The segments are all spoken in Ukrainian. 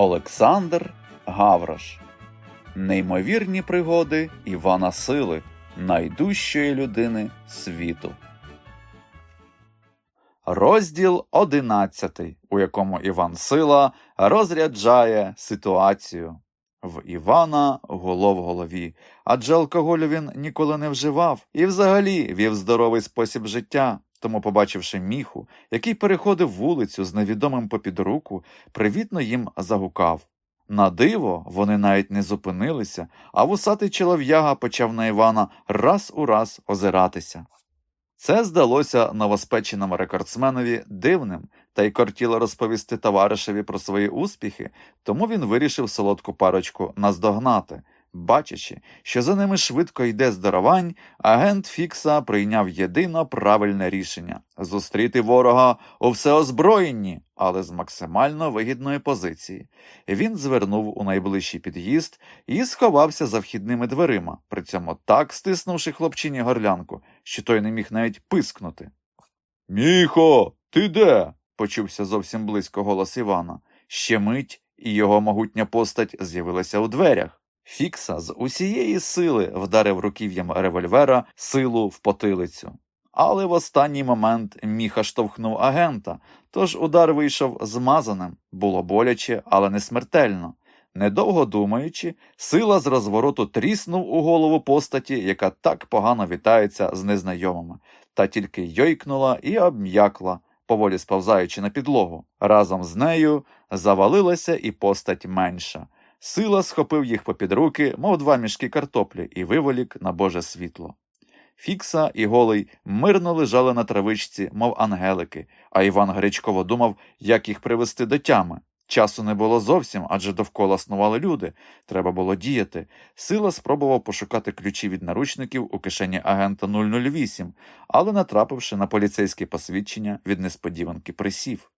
Олександр Гаврош. Неймовірні пригоди Івана Сили, найдужчої людини світу. Розділ одинадцятий, у якому Іван Сила розряджає ситуацію. В Івана гуло в голові, адже алкоголю він ніколи не вживав і взагалі вів здоровий спосіб життя. Тому, побачивши міху, який переходив вулицю з невідомим попід руку, привітно їм загукав. На диво, вони навіть не зупинилися, а вусатий чолов'яга почав на Івана раз у раз озиратися. Це здалося новоспеченому рекордсменові дивним, та й кортіло розповісти товаришеві про свої успіхи, тому він вирішив солодку парочку наздогнати. Бачачи, що за ними швидко йде здарувань, агент Фікса прийняв єдино правильне рішення зустріти ворога у всеозброєнні, але з максимально вигідної позиції. Він звернув у найближчий під'їзд і сховався за вхідними дверима, при цьому так стиснувши хлопчині горлянку, що той не міг навіть пискнути. Міхо, ти де? почувся зовсім близько голос Івана. Ще мить, і його могутня постать з'явилася у дверях. Фікса з усієї сили вдарив руків'ям револьвера силу в потилицю. Але в останній момент міха штовхнув агента, тож удар вийшов змазаним, було боляче, але не смертельно. Недовго думаючи, сила з розвороту тріснув у голову постаті, яка так погано вітається з незнайомими, та тільки йойкнула і обм'якла, поволі сповзаючи на підлогу. Разом з нею завалилася і постать менша. Сила схопив їх попід руки, мов два мішки картоплі, і виволік на Боже світло. Фікса і голий мирно лежали на травичці, мов ангелики, а Іван гарячково думав, як їх привести до тями. Часу не було зовсім, адже довкола снували люди. Треба було діяти. Сила спробував пошукати ключі від наручників у кишені агента 008, але, натрапивши на поліцейське посвідчення, від несподіванки присів.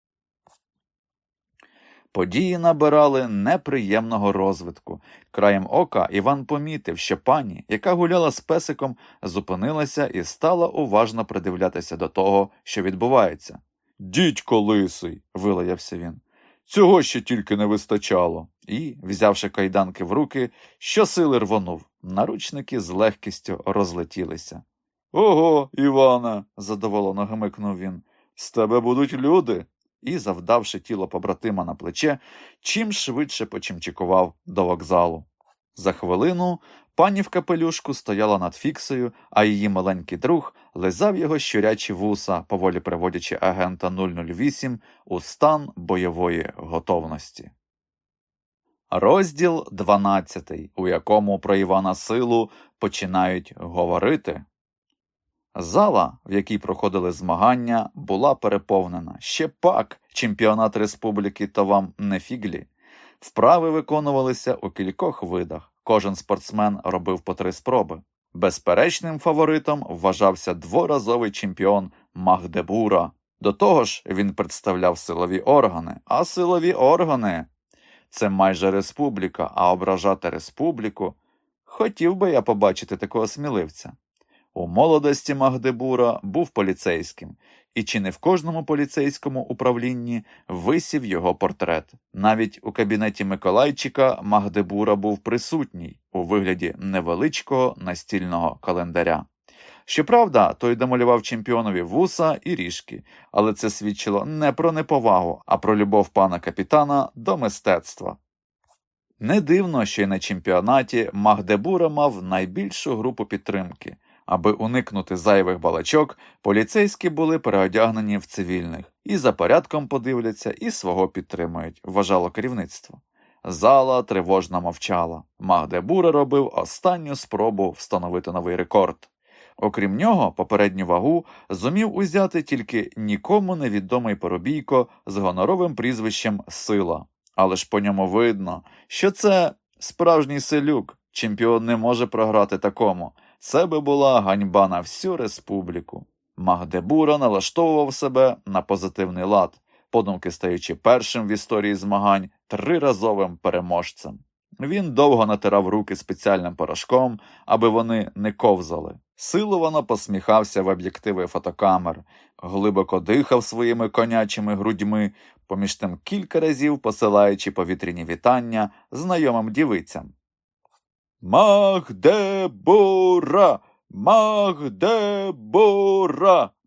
Події набирали неприємного розвитку. Краєм ока Іван помітив, що пані, яка гуляла з песиком, зупинилася і стала уважно придивлятися до того, що відбувається. Дідько лисий, вилаявся він. Цього ще тільки не вистачало. І, взявши кайданки в руки, щосили рвонув. Наручники з легкістю розлетілися. Ого, Івана, задоволено гмикнув він. З тебе будуть люди і, завдавши тіло побратима на плече, чим швидше почимчикував до вокзалу. За хвилину пані в капелюшку стояла над фіксою, а її маленький друг лизав його щурячі вуса, поволі приводячи агента 008 у стан бойової готовності. Розділ 12, у якому про Івана Силу починають говорити. Зала, в якій проходили змагання, була переповнена. Ще пак чемпіонат республіки то вам не фіглі. Вправи виконувалися у кількох видах. Кожен спортсмен робив по три спроби. Безперечним фаворитом вважався дворазовий чемпіон Магдебура. До того ж, він представляв силові органи, а силові органи це майже республіка, а ображати республіку. Хотів би я побачити такого сміливця. У молодості Магдебура був поліцейським, і чи не в кожному поліцейському управлінні висів його портрет. Навіть у кабінеті Миколайчика Магдебура був присутній у вигляді невеличкого настільного календаря. Щоправда, той домалював чемпіонові вуса і ріжки, але це свідчило не про неповагу, а про любов пана капітана до мистецтва. Не дивно, що й на чемпіонаті Магдебура мав найбільшу групу підтримки. Аби уникнути зайвих балачок, поліцейські були переодягнені в цивільних, і за порядком подивляться, і свого підтримують, вважало керівництво. Зала тривожно мовчала. Магдебура робив останню спробу встановити новий рекорд. Окрім нього, попередню вагу зумів узяти тільки нікому невідомий поробійко з гоноровим прізвищем Сила. Але ж по ньому видно, що це справжній селюк, чемпіон не може програти такому. Це би була ганьба на всю республіку. Магдебура налаштовував себе на позитивний лад, подумки стаючи першим в історії змагань триразовим переможцем. Він довго натирав руки спеціальним порошком, аби вони не ковзали. Силовано посміхався в об'єктиви фотокамер, глибоко дихав своїми конячими грудьми, поміж тим кілька разів посилаючи повітряні вітання знайомим дівицям. Магдебура! Магдебура!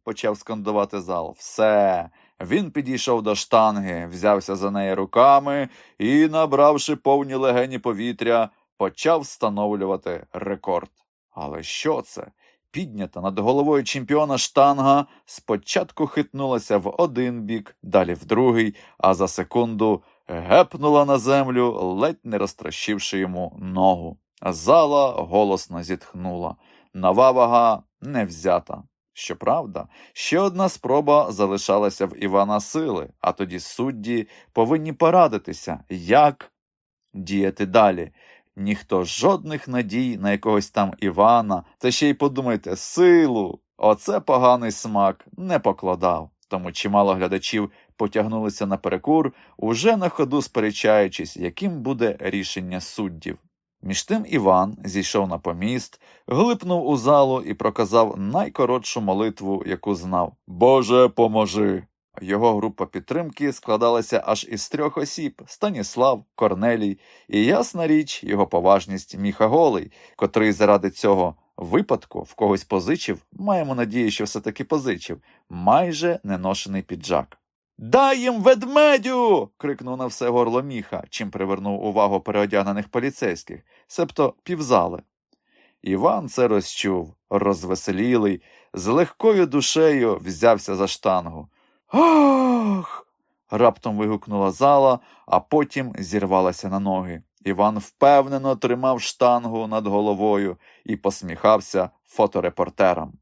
почав скандувати зал. Все. Він підійшов до штанги, взявся за неї руками і, набравши повні легені повітря, почав встановлювати рекорд. Але що це? Піднята над головою чемпіона штанга спочатку хитнулася в один бік, далі в другий, а за секунду гепнула на землю, ледь не розтрощивши йому ногу. Зала голосно зітхнула. Нова вага не взята. Щоправда, ще одна спроба залишалася в Івана Сили, а тоді судді повинні порадитися, як діяти далі. Ніхто жодних надій на якогось там Івана, та ще й подумайте, силу, оце поганий смак, не покладав. Тому чимало глядачів потягнулися на перекур, уже на ходу сперечаючись, яким буде рішення суддів. Між тим Іван зійшов на поміст, глипнув у залу і проказав найкоротшу молитву, яку знав Боже, поможи! Його група підтримки складалася аж із трьох осіб Станіслав, Корнелій і, ясна річ, його поважність Міха Голий, котрий заради цього випадку в когось позичив, маємо надію, що все таки позичив, майже неношений піджак. Дай їм ведмедю. крикнув на все горло міха, чим привернув увагу переодягнених поліцейських, себто півзали. Іван це розчув, розвеселілий, з легкою душею взявся за штангу. Ах. раптом вигукнула зала, а потім зірвалася на ноги. Іван впевнено тримав штангу над головою і посміхався фоторепортерам.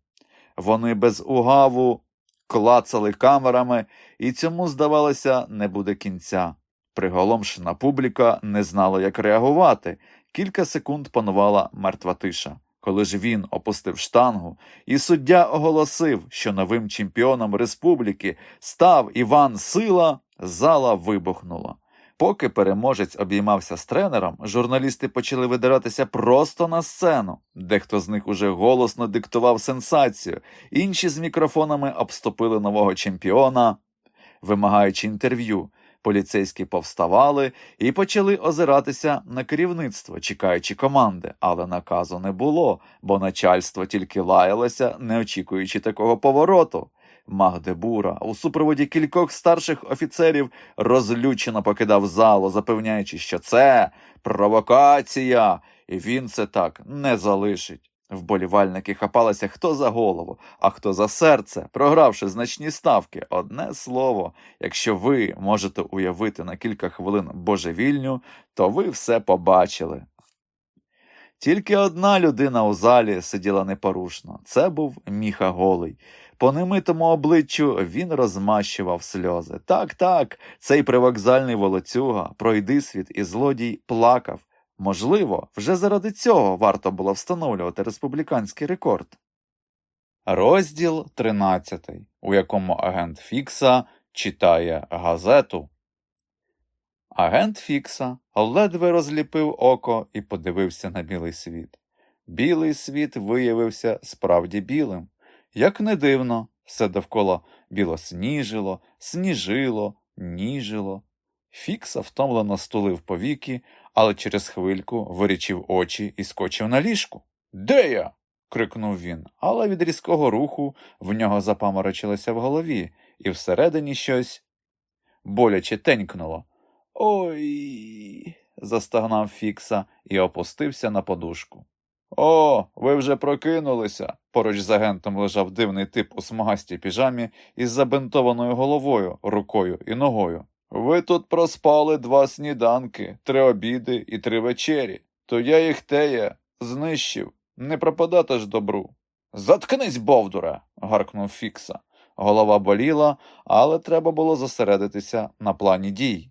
Вони без угаву клацали камерами, і цьому, здавалося, не буде кінця. Приголомшена публіка не знала, як реагувати. Кілька секунд панувала мертва тиша. Коли ж він опустив штангу, і суддя оголосив, що новим чемпіоном республіки став Іван Сила, зала вибухнула. Поки переможець обіймався з тренером, журналісти почали видиратися просто на сцену. Дехто з них уже голосно диктував сенсацію, інші з мікрофонами обступили нового чемпіона, вимагаючи інтерв'ю. Поліцейські повставали і почали озиратися на керівництво, чекаючи команди, але наказу не було, бо начальство тільки лаялося, не очікуючи такого повороту. Магдебура у супроводі кількох старших офіцерів розлючено покидав залу, запевняючи, що це провокація, і він це так не залишить. Вболівальники хапалися хто за голову, а хто за серце, програвши значні ставки. Одне слово, якщо ви можете уявити на кілька хвилин божевільню, то ви все побачили. Тільки одна людина у залі сиділа непорушно це був міха голий. По немитому обличчю він розмащував сльози. Так, так, цей привокзальний волоцюга, пройди світ і злодій, плакав. Можливо, вже заради цього варто було встановлювати республіканський рекорд. Розділ 13, у якому агент Фікса читає газету. Агент Фікса ледве розліпив око і подивився на білий світ. Білий світ виявився справді білим. Як не дивно, все довкола білосніжило, сніжило, ніжило. Фікса втомлено стулив повіки, але через хвильку вирічив очі і скочив на ліжку. Де я? крикнув він, але від різкого руху в нього запаморочилося в голові, і всередині щось боляче тенькнуло. Ой. застагнав Фікса і опустився на подушку. О, ви вже прокинулися. Поруч з агентом лежав дивний тип у смугастій піжамі із забинтованою головою, рукою і ногою. Ви тут проспали два сніданки, три обіди і три вечері. То я їх теє знищив. Не пропадати ж добру. Заткнись, Бовдуре. гаркнув Фікса. Голова боліла, але треба було зосередитися на плані дій.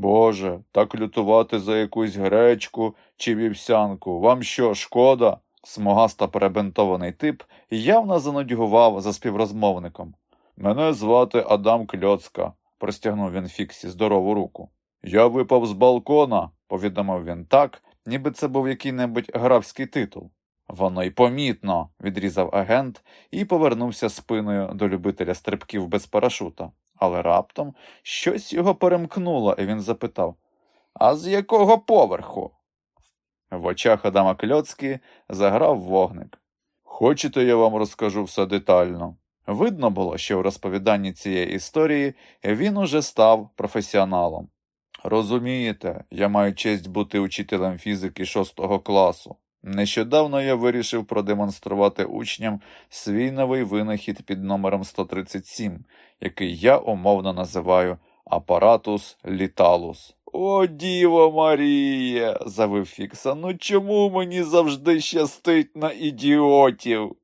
Боже, так лютувати за якусь гречку чи вівсянку. Вам що, шкода? Смугаста перебинтований тип явно занудьгував за співрозмовником. Мене звати Адам Кльоцка, простягнув він Фіксі здорову руку. Я випав з балкона, повідомив він так, ніби це був який-небудь графський титул. Воно й помітно, відрізав агент і повернувся спиною до любителя стрибків без парашута. Але раптом щось його перемкнуло, і він запитав А з якого поверху? В очах Адама Кльоцькі заграв вогник. Хочете, я вам розкажу все детально. Видно було, що в розповіданні цієї історії він уже став професіоналом. Розумієте, я маю честь бути учителем фізики шостого класу. Нещодавно я вирішив продемонструвати учням свій новий винахід під номером 137, який я умовно називаю апаратус літалус. О, Діво Марія, завив Фікса, ну чому мені завжди щастить на ідіотів?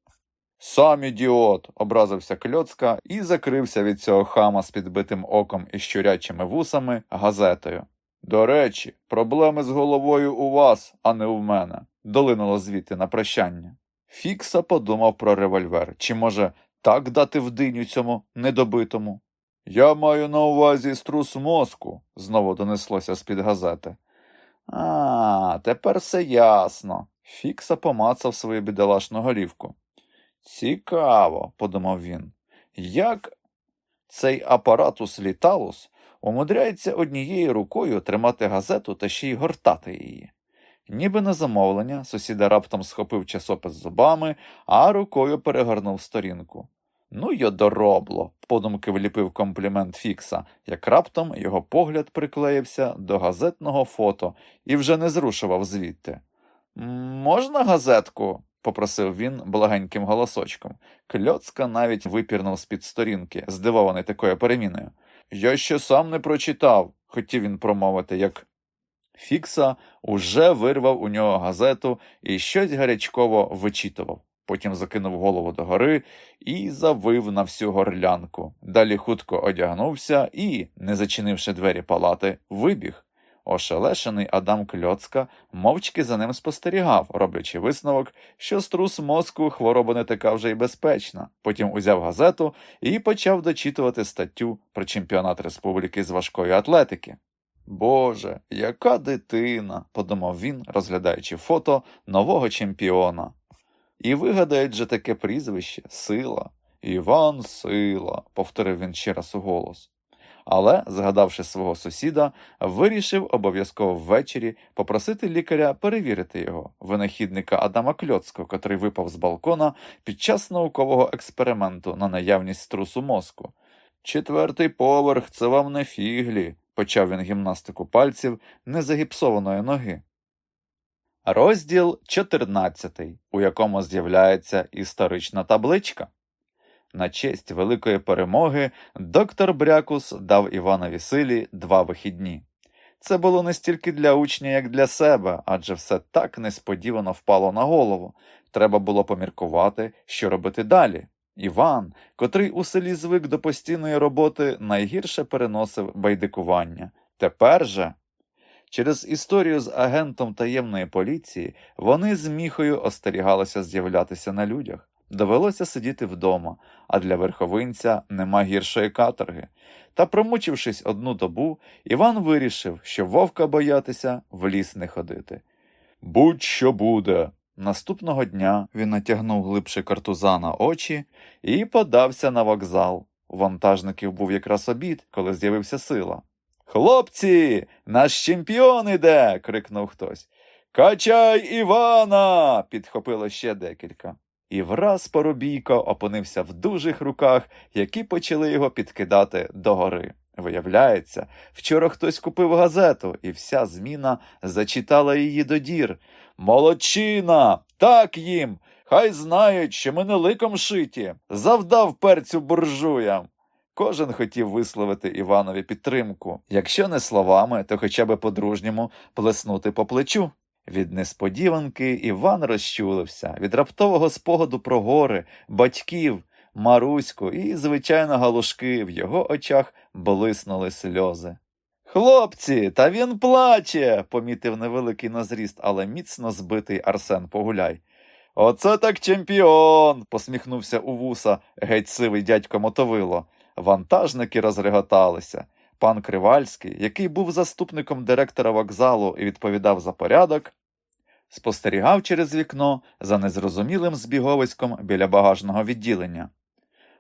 Сам ідіот, образився кльоцка і закрився від цього хама з підбитим оком і щурячими вусами газетою. До речі, проблеми з головою у вас, а не у мене, долинуло звідти на прощання. Фікса подумав про револьвер, чи може так дати в диню цьому недобитому? Я маю на увазі струс мозку, знову донеслося з під газети. А, тепер все ясно. Фікса помацав свою бідолашну голівку. Цікаво, подумав він, як цей апаратус літалус умудряється однією рукою тримати газету та ще й гортати її. Ніби на замовлення, сусіда раптом схопив часопис зубами, а рукою перегорнув сторінку. Ну й одоробло, подумки вліпив комплімент Фікса, як раптом його погляд приклеївся до газетного фото і вже не зрушував звідти. Можна газетку? попросив він благеньким голосочком. Кльоцка навіть випірнув з-під сторінки, здивований такою переміною. Я ще сам не прочитав, хотів він промовити, як Фікса уже вирвав у нього газету і щось гарячково вичитував. Потім закинув голову догори і завив на всю горлянку. Далі хутко одягнувся і, не зачинивши двері палати, вибіг. Ошелешений Адам Кльоцка мовчки за ним спостерігав, роблячи висновок, що струс мозку хвороба не така вже й безпечна. Потім узяв газету і почав дочитувати статтю про чемпіонат республіки з важкої атлетики. Боже, яка дитина, подумав він, розглядаючи фото нового чемпіона. І вигадають же таке прізвище сила. Іван Сила, повторив він ще раз у голос але, згадавши свого сусіда, вирішив обов'язково ввечері попросити лікаря перевірити його, винахідника Адама Кльоцького, котрий випав з балкона під час наукового експерименту на наявність струсу мозку. Четвертий поверх, це вам не фіглі, почав він гімнастику пальців незагіпсованої ноги. Розділ 14, у якому з'являється історична табличка. На честь великої перемоги доктор Брякус дав Іванові силі два вихідні. Це було не стільки для учня, як для себе, адже все так несподівано впало на голову. Треба було поміркувати, що робити далі. Іван, котрий у селі звик до постійної роботи, найгірше переносив байдикування. Тепер же. Через історію з агентом таємної поліції вони з міхою остерігалися з'являтися на людях. Довелося сидіти вдома, а для верховинця нема гіршої каторги. Та, промучившись одну добу, Іван вирішив, що вовка боятися в ліс не ходити. Будь що буде. Наступного дня він натягнув глибше картуза на очі і подався на вокзал. У вантажників був якраз обід, коли з'явився сила. Хлопці, наш чемпіон іде. крикнув хтось. Качай Івана. підхопило ще декілька. І враз Поробійко опинився в дужих руках, які почали його підкидати догори. Виявляється, вчора хтось купив газету, і вся зміна зачитала її до дір. Молодчина! Так їм! Хай знають, що ми не ликом шиті, завдав перцю буржуям. Кожен хотів висловити Іванові підтримку, якщо не словами, то хоча б по-дружньому плеснути по плечу. Від несподіванки Іван розчулився, від раптового спогаду про гори, батьків, Маруську і, звичайно, галушки в його очах блиснули сльози. Хлопці, та він плаче, помітив невеликий на зріст, але міцно збитий Арсен Погуляй. Оце так чемпіон. посміхнувся у вуса геть сивий дядько Мотовило. Вантажники розреготалися. Пан Кривальський, який був заступником директора вокзалу і відповідав за порядок, спостерігав через вікно за незрозумілим збіговиськом біля багажного відділення.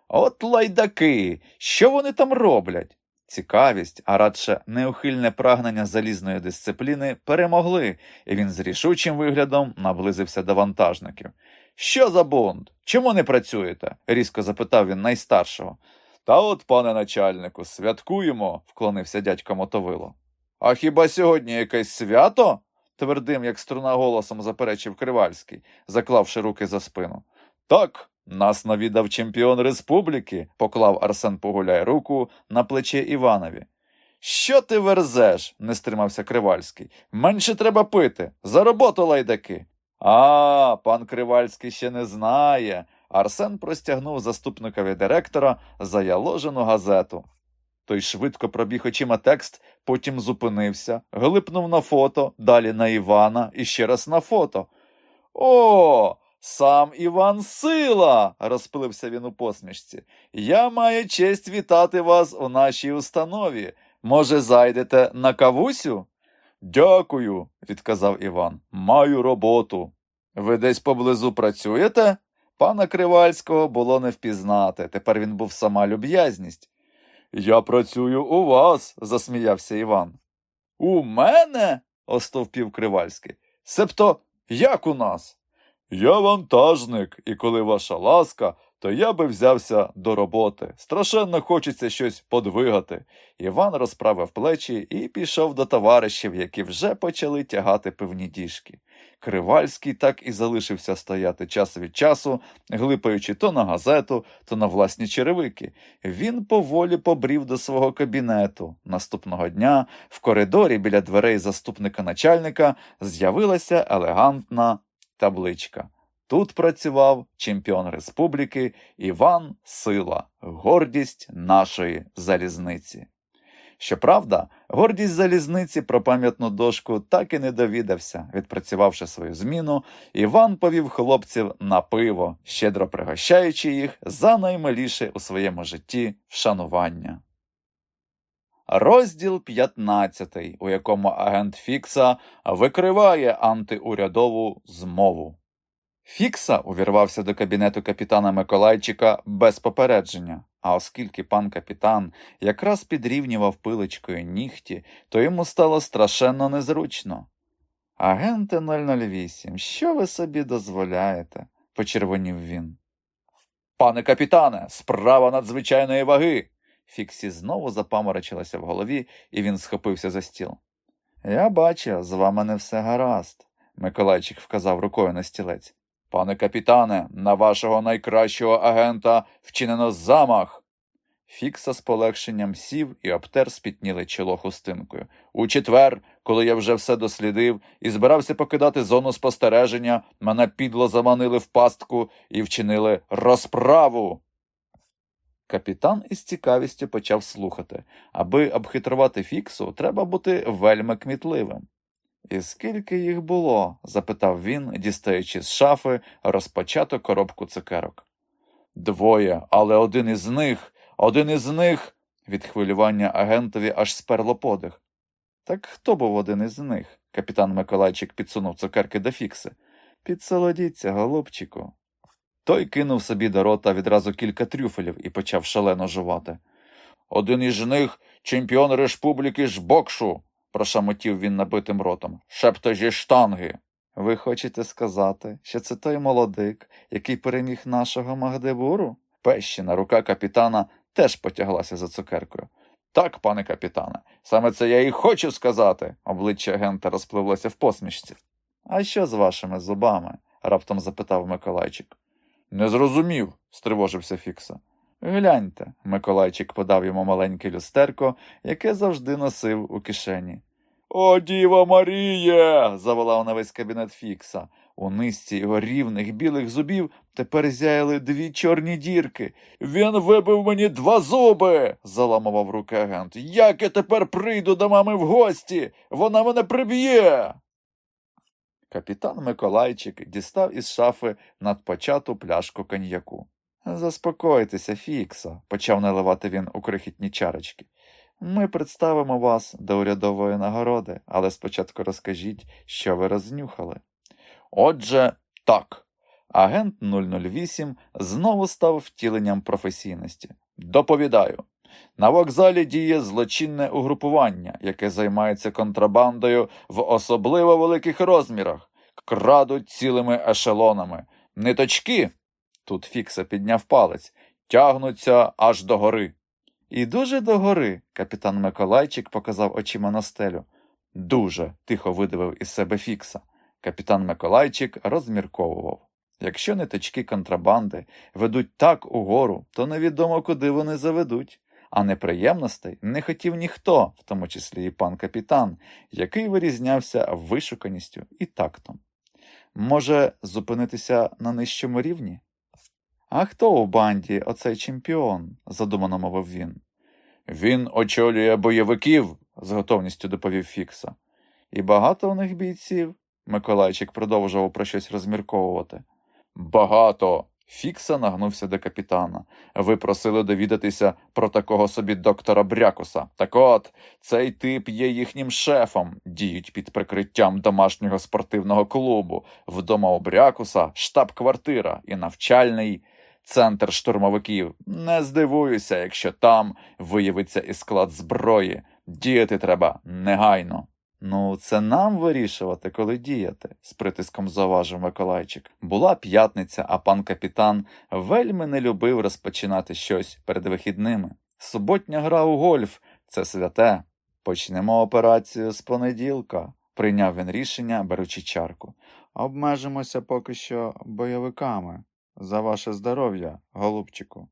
От лайдаки, що вони там роблять? Цікавість, а радше неухильне прагнення залізної дисципліни перемогли, і він з рішучим виглядом наблизився до вантажників. Що за бунт? Чому не працюєте? різко запитав він найстаршого. Та от, пане начальнику, святкуємо, вклонився дядько Мотовило. А хіба сьогодні якесь свято? твердим, як струна голосом заперечив Кривальський, заклавши руки за спину. Так, нас навідав чемпіон республіки, поклав Арсен Погуляй руку на плече Іванові. Що ти верзеш? не стримався Кривальський. Менше треба пити. За роботу лайдаки. А, пан Кривальський ще не знає. Арсен простягнув заступникові директора заяложену газету. Той швидко пробіг очима текст, потім зупинився, глипнув на фото, далі на Івана і ще раз на фото. О, сам Іван Сила, розпилився він у посмішці. Я маю честь вітати вас у нашій установі. Може, зайдете на кавусю? Дякую, відказав Іван. Маю роботу. Ви десь поблизу працюєте? Пана Кривальського було не впізнати. Тепер він був сама люб'язність. Я працюю у вас, засміявся Іван. У мене? остовпів Кривальський. Себто, як у нас? Я вантажник, і коли ваша ласка, то я би взявся до роботи. Страшенно хочеться щось подвигати. Іван розправив плечі і пішов до товаришів, які вже почали тягати певні діжки. Кривальський так і залишився стояти час від часу, глипаючи то на газету, то на власні черевики. Він поволі побрів до свого кабінету. Наступного дня в коридорі біля дверей заступника начальника з'явилася елегантна табличка. Тут працював чемпіон республіки Іван Сила, гордість нашої залізниці. Щоправда, гордість залізниці про пам'ятну дошку так і не довідався. Відпрацювавши свою зміну, Іван повів хлопців на пиво, щедро пригощаючи їх за наймиліше у своєму житті вшанування. Розділ 15, у якому агент Фікса викриває антиурядову змову. Фікса увірвався до кабінету капітана Миколайчика без попередження, а оскільки пан капітан якраз підрівнював пилочкою нігті, то йому стало страшенно незручно. Агенте 008, що ви собі дозволяєте? почервонів він. Пане капітане, справа надзвичайної ваги. Фіксі знову запаморочилася в голові, і він схопився за стіл. Я бачу, з вами не все гаразд, Миколайчик вказав рукою на стілець. Пане капітане, на вашого найкращого агента вчинено замах. Фікса з полегшенням сів і обтер спітніле чоло хустинкою. У четвер, коли я вже все дослідив і збирався покидати зону спостереження, мене підло заманили в пастку і вчинили розправу. Капітан із цікавістю почав слухати. Аби обхитрувати фіксу, треба бути вельми кмітливим. І скільки їх було? запитав він, дістаючи з шафи розпочату коробку цукерок. Двоє, але один із них, один із них. Від хвилювання агентові аж сперло подих. Так хто був один із них? Капітан Миколайчик підсунув цукерки до фікси. Підсолодіться, голубчику. Той кинув собі до рота відразу кілька трюфелів і почав шалено жувати. Один із них чемпіон республіки Жбокшу, прошамотів він набитим ротом. Шепто зі штанги. Ви хочете сказати, що це той молодик, який переміг нашого Магдебуру? Пещина рука капітана теж потяглася за цукеркою. Так, пане капітане, саме це я і хочу сказати. Обличчя агента розпливлося в посмішці. А що з вашими зубами? раптом запитав Миколайчик. Не зрозумів, стривожився Фікса. Гляньте, Миколайчик подав йому маленьке люстерко, яке завжди носив у кишені. О, Діва Маріє. заволав на весь кабінет Фікса. У низці його рівних білих зубів тепер зяяли дві чорні дірки. Він вибив мені два зуби, заламував руки агент. Як я тепер прийду до мами в гості? Вона мене приб'є. Капітан Миколайчик дістав із шафи надпочату пляшку коньяку. Заспокойтеся, Фікса, почав наливати він у крихітні чарочки. Ми представимо вас до урядової нагороди, але спочатку розкажіть, що ви рознюхали. Отже, так, Агент 008 знову став втіленням професійності. Доповідаю. На вокзалі діє злочинне угрупування, яке займається контрабандою в особливо великих розмірах, крадуть цілими ешелонами. Ниточки, тут Фікса підняв палець, тягнуться аж до гори. І дуже до гори, капітан Миколайчик показав очима на стелю. Дуже, тихо видавив із себе Фікса. Капітан Миколайчик розмірковував. Якщо ниточки контрабанди ведуть так угору, то невідомо, куди вони заведуть. А неприємностей не хотів ніхто, в тому числі і пан капітан, який вирізнявся вишуканістю і тактом. Може, зупинитися на нижчому рівні? А хто у банді оцей чемпіон? задумано мовив він. Він очолює бойовиків, з готовністю доповів Фікса. І багато у них бійців? Миколайчик продовжував про щось розмірковувати. Багато. Фікса нагнувся до капітана. Ви просили довідатися про такого собі доктора Брякуса. Так от, цей тип є їхнім шефом, діють під прикриттям домашнього спортивного клубу. Вдома у Брякуса штаб-квартира і навчальний центр штурмовиків. Не здивуюся, якщо там виявиться і склад зброї. Діяти треба негайно. Ну, це нам вирішувати, коли діяти, з притиском зауважив Миколайчик. Була п'ятниця, а пан капітан вельми не любив розпочинати щось перед вихідними. Суботня гра у гольф це святе. Почнемо операцію з понеділка, прийняв він рішення, беручи чарку. Обмежимося поки що бойовиками. За ваше здоров'я, голубчику.